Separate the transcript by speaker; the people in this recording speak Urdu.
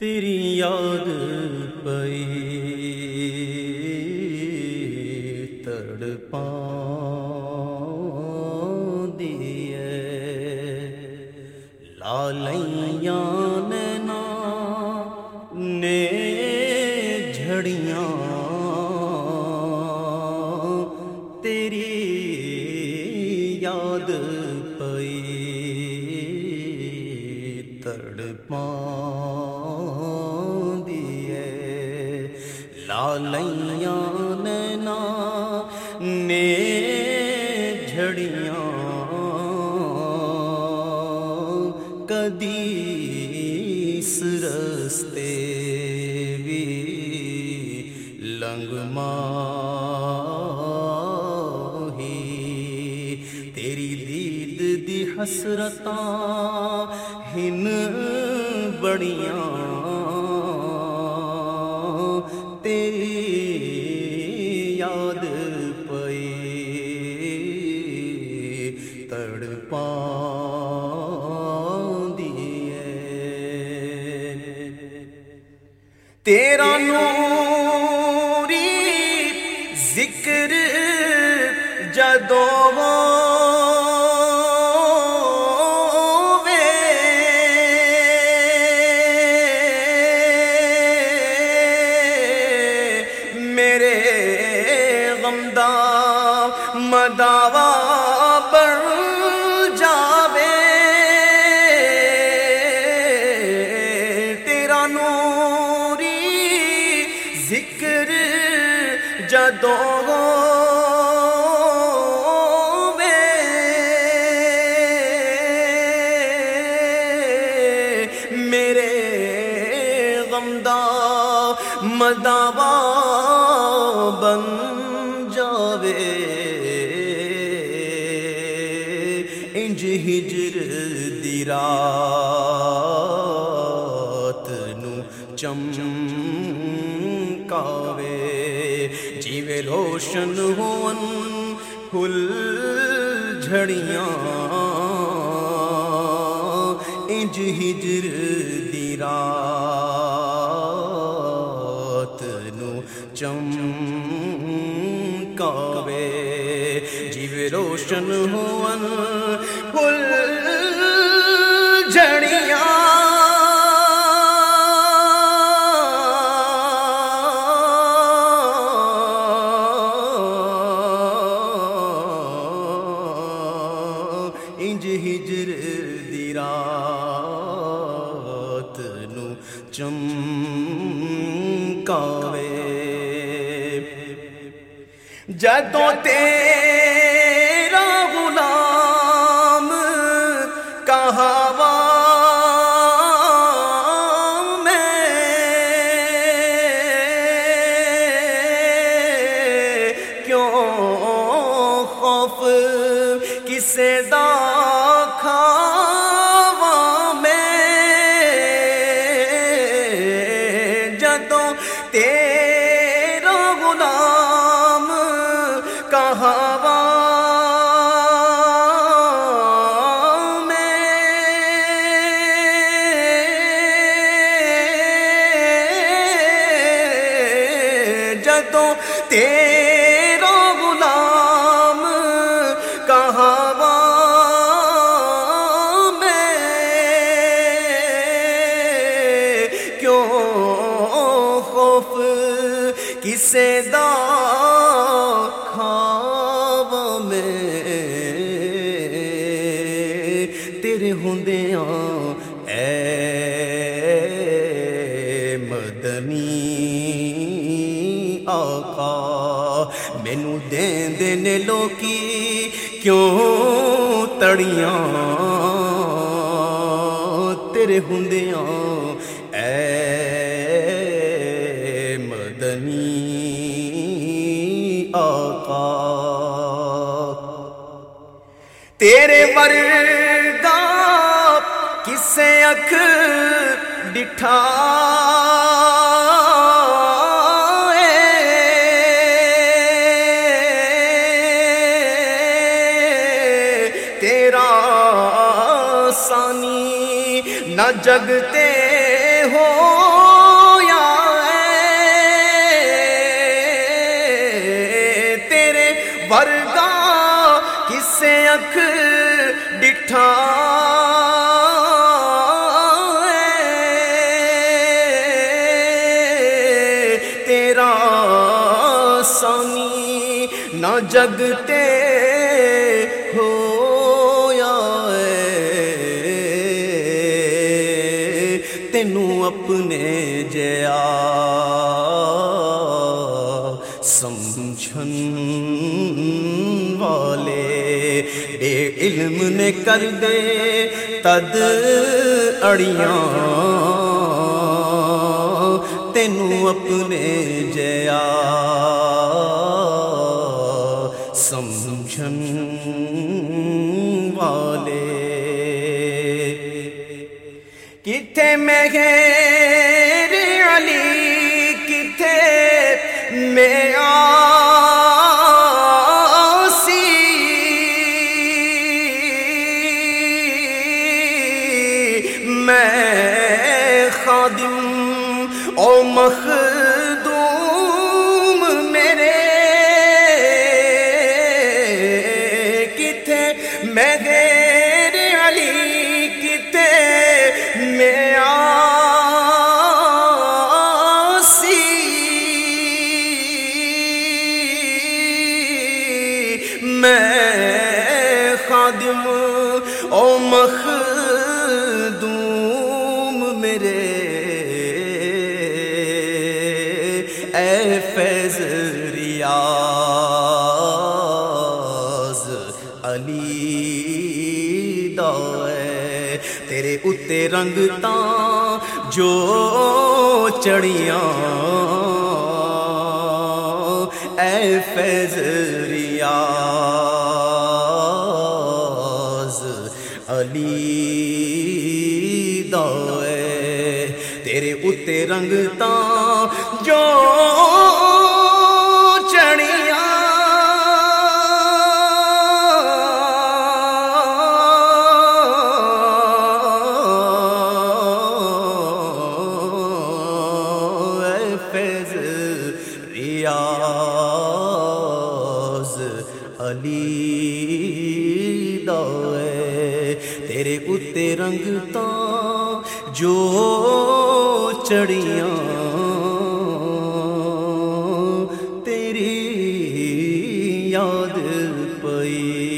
Speaker 1: تیری یاد پئی۔ تڑ پا دیے لالیاں نینا نے جھڑیاں۔ تیری یاد پئی۔ تڑ پا لالیاں نینا نے جھڑیاں کدی اس رستے بھی لنگ ماہی۔ تیری دید دی حسرتاں، ہن بڑیاں۔ تیرا نوری ذکر جدو میرے غمدہ مداوا جاوے۔ تیرا نوری ذکر جدو میرے غمدہ مداوا بن جاوے۔ انج ہجر دی رات نو چم چمکاوے جیوے روشن ہون پھل جھڑیاں انج ہجر دی رات نو چمکاوے جیوے روشن ہون کاوے۔ جدوں تیرا جدوں تیرا غلام کہاں میں؟ جدوں تیرا کسے دا خواب میں تیرے ہوندیاں اے مدنی آقا مینو دین دینے لوکی کیوں تڑیاں؟ تیرے ہوندیاں تیرے ورگا کسے اکھ ڈٹھا تیرا سانی نہ جگتے تیرا سانی نہ جگتے ہویا تینوں اپنے جیا سمجھن والے، بے علم نے کر دے تد اڑیاں۔ تینوں اپنے جیا۔ سمجھن والے۔ کتنے میں علی کتنے میں خادم، او مخدوم میرے۔ اے فیض ریاض، علی دے تیرے اتے رنگ تاں جو چڑیاں اے فیض ریاض علی دے تیرے اتے رنگ تاں جو چڑیاں فیض ریاض علی رنگ رنگتا جو چڑیاں تیری یاد پئی